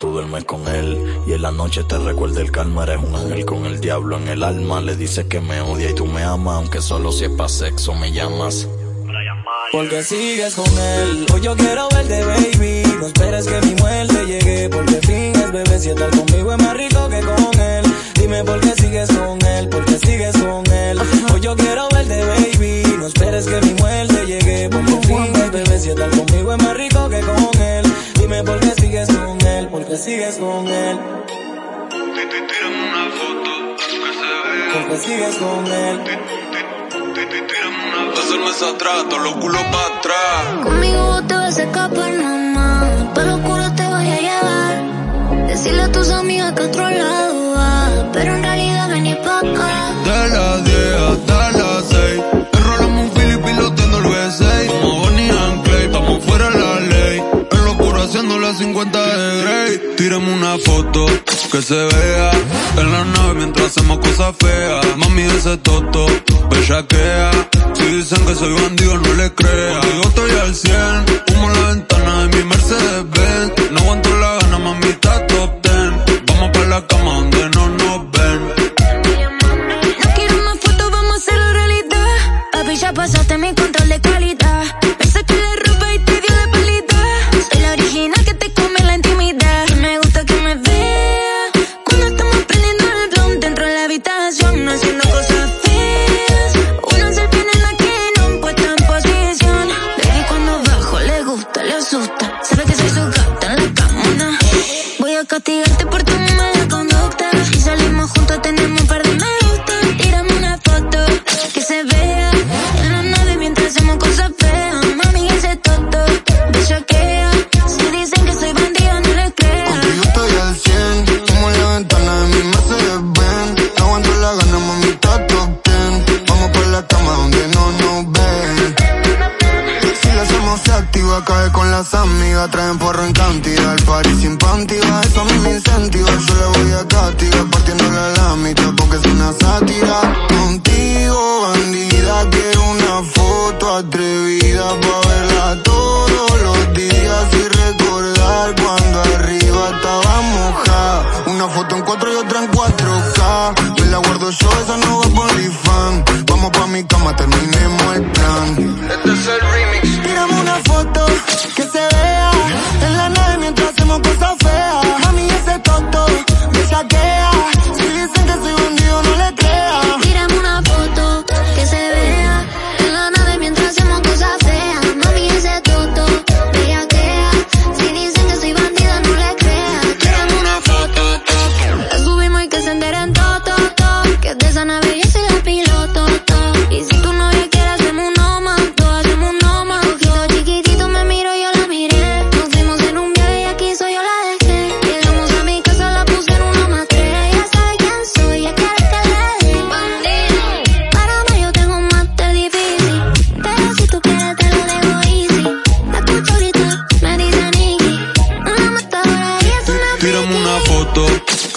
Tú duermes con él y en la noche te recuerda el calma. Eres un ángel con el diablo en el alma. Le dices que me odia y tú me amas, aunque solo si es pa' sexo me llamas. Porque sigues con él, hoy yo quiero verte baby No esperes que mi muerte llegue Porque finges bebé si estar conmigo es más rico que con él Dime por qué sigues con él, porque sigues con él Hoy yo quiero verte baby No esperes que mi muerte llegue Porque finges bebé si estar conmigo es más rico que con él sigues con él una foto que se vea Porque sigues con él Hacer meses atrás, todos los culos para atrás. Conmigo vos te vas a escapar, mamá. Para oscuro te voy a llevar. Decirle a tus amigas que otro Tírame una foto que se vea. En la nave mientras hacemos cosas feas. Mami ese toto, bellaquea. Si dicen que soy bandido, no le crea. Yo estoy al 100, humo la ventana de mi Mercedes Benz. No aguanto la gana, mamita top ten. Vamos pa' la cama donde no castigarte se activa, cae con las amigas, traen porro en cantidad. El party sin panty, va, eso a mí me incentiva. Yo le voy a castigar, partiéndole la mitad porque es una sátira. Contigo, bandida, quiero una foto atrevida pa' verla todos los días y recordar cuando arriba estaba mojada. Una foto en 4 y otra en 4K. Me la guardo yo, esa no va por fan. Vamos pa' mi cama, terminemos el. Este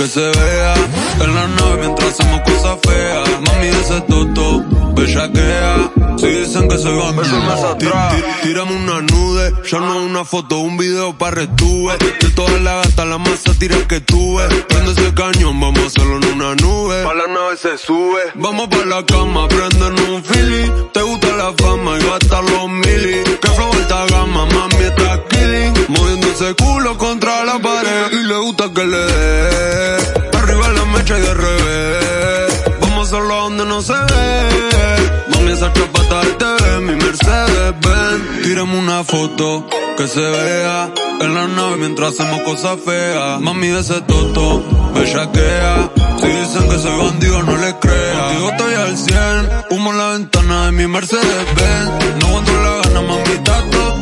que se vea en la nave mientras hacemos cosas feas. Mami ese toto, bellaquea. Si dicen que soy bandido, tírame una nude, ya no una foto, un video pa' retuve. De todas las gatas, la más tira que tuve. Prende ese cañón, vamos a hacerlo en una nube. Pa' la nave se sube. Vamos pa' la cama, prendernos un fili. Te gusta la fama y gastar los mili. Que flow alta gama, mami está killing. Moviendo ese culo contra la pared. Y le gusta que le dé. La y de revés. Vamos hacerlo donde no se ve. Mami, esa chapata de TV, mi Mercedes Benz. Tírame una foto que se vea en la nave mientras hacemos cosas feas. Mami, de ese toto, bellaquea. Si dicen que soy bandido, no le crea. Contigo estoy al 100, humo en la ventana de mi Mercedes Benz. No aguanto